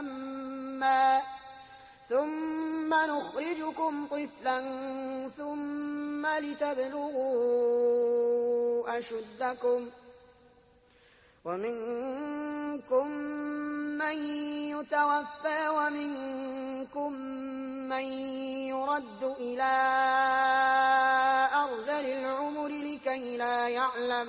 مسمى ثم نخرجكم طفلا ثم لتبلغوا أشدكم ومنكم من يتوفى ومنكم من يرد إلى أرذل العمر لكي لا يعلم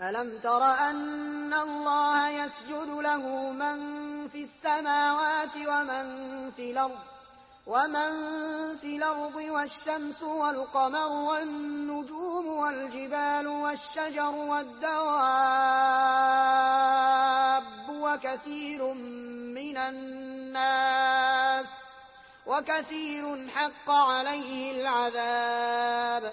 ألم تر أن الله يسجد له من في السماوات ومن في الأرض ومن في الأرض والشمس والقمر والنجوم والجبال والشجر والدواب وكثير من الناس وكثير حق عليه العذاب.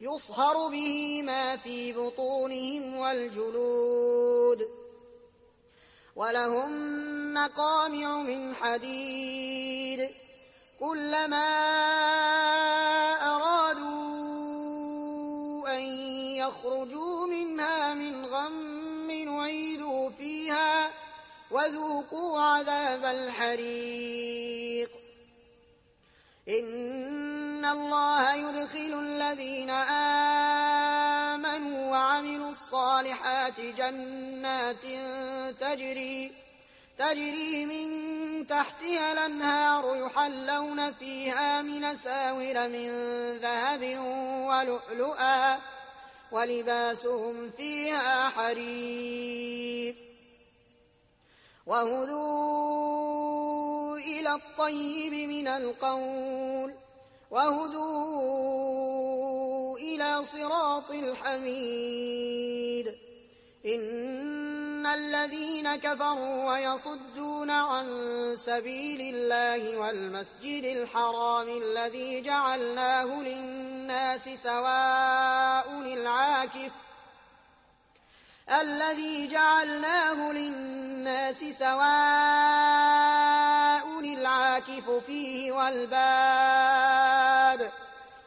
يصهر به ما في بطونهم والجلود ولهم مقامع من حديد كلما أرادوا أن يخرجوا منها من غم نعيدوا فيها وذوقوا عذاب الحريق إن الله يدخل الذين آمنوا وعملوا الصالحات جنات تجري تجري من تحتها الأنهار يحلون فيها من ساور من ذهب ولؤلؤا ولباسهم فيها حرير. وهدوا إلى الطيب من القول. وهدوا إلى صراط الحميد. إن الذين كفروا ويصدون عن سبيل الله والمسجد الحرام الذي جعلناه للناس سواء العاكف الذي جعلناه للناس سواء العاكف فيه والباد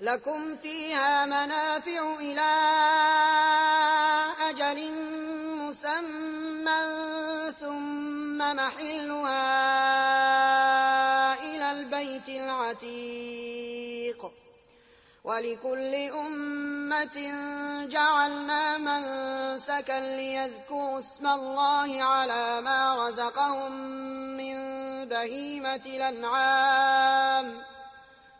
لكم فيها منافع إلى أجل مسمى ثم محلها إلى البيت العتيق. ولكل أمة جعلنا منسكا ليذكروا اسم الله على ما رزقهم من بهيمة الأنعام.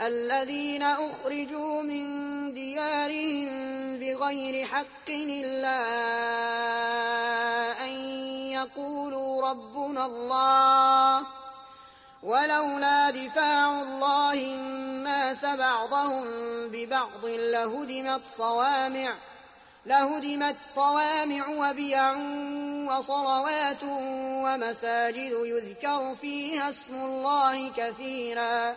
الذين أخرجوا من ديارهم بغير حق إلا أن يقولوا ربنا الله. ولولا دفاع الله الناس بعضهم ببعض لهدمت صوامع لهدمت صوامع وبيع وصلوات ومساجد يذكر فيها اسم الله كثيرا.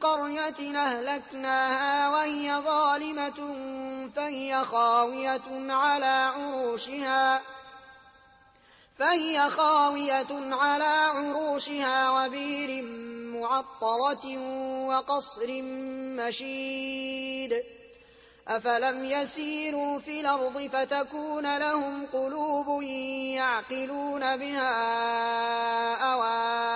قرية أهلكناها وهي ظالمة فهي خاوية على عروشها فهي خاوية على عروشها وبير معطرة وقصر مشيد. أفلم يسيروا في الأرض فتكون لهم قلوب يعقلون بها أو آذان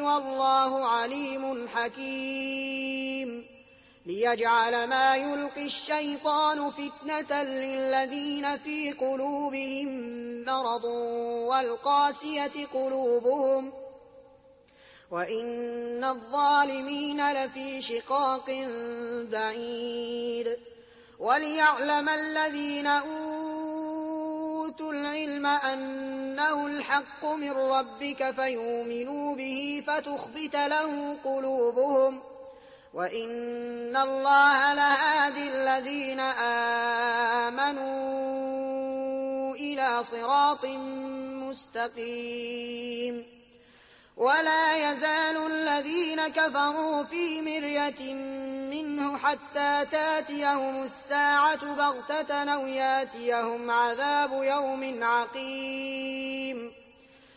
والله عليم حكيم. ليجعل ما يلقي الشيطان فتنة للذين في قلوبهم مرض والقاسية قلوبهم. وإن الظالمين لفي شقاق بعيد. وليعلم الذين أوتوا العلم أنه الحق من ربك فيؤمنوا به فتخبت له قلوبهم وإن الله لهادي الذين آمنوا إلى صراط مستقيم. ولا يزال الذين كفروا في مرية منه حتى تاتيهم الساعة بغتة أو ياتيهم عذاب يوم عقيم.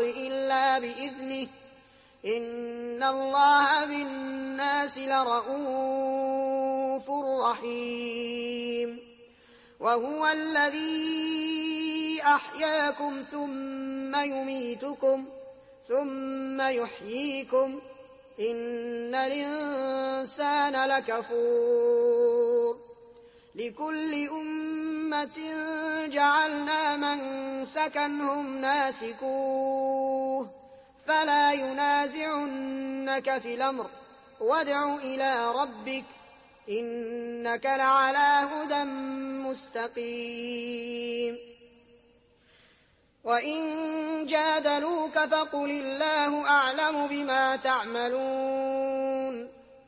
إلا بإذنه. إن الله بالناس لرءوف رحيم. وهو الذي أحياكم ثم يميتكم ثم يحييكم. إن الإنسان لكفور. لكل أمة جعلنا من سكنهم ناسكوه فلا ينازعنك في الأمر وادع إلى ربك إنك لعلى هدى مستقيم وإن جادلوك فقل الله أعلم بما تعملون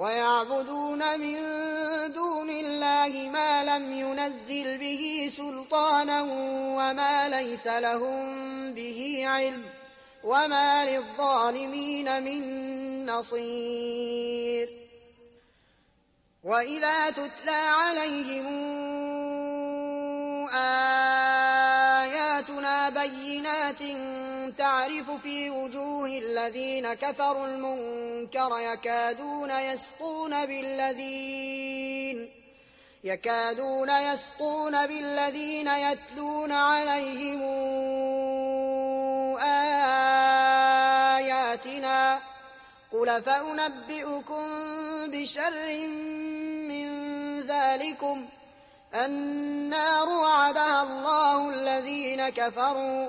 ويعبدون من دون الله ما لم ينزل به سلطانا وما ليس لهم به علم وما للظالمين من نصير. وإذا تتلى عليهم آياتنا بينات تعرف في وجوه الذين كفروا المنكر يكادون يسقون بالذين يكادون يسقون بالذين يتلون عليهم آياتنا قل فأنبئكم بشر من ذلكم النار وعدها الله الذين كفروا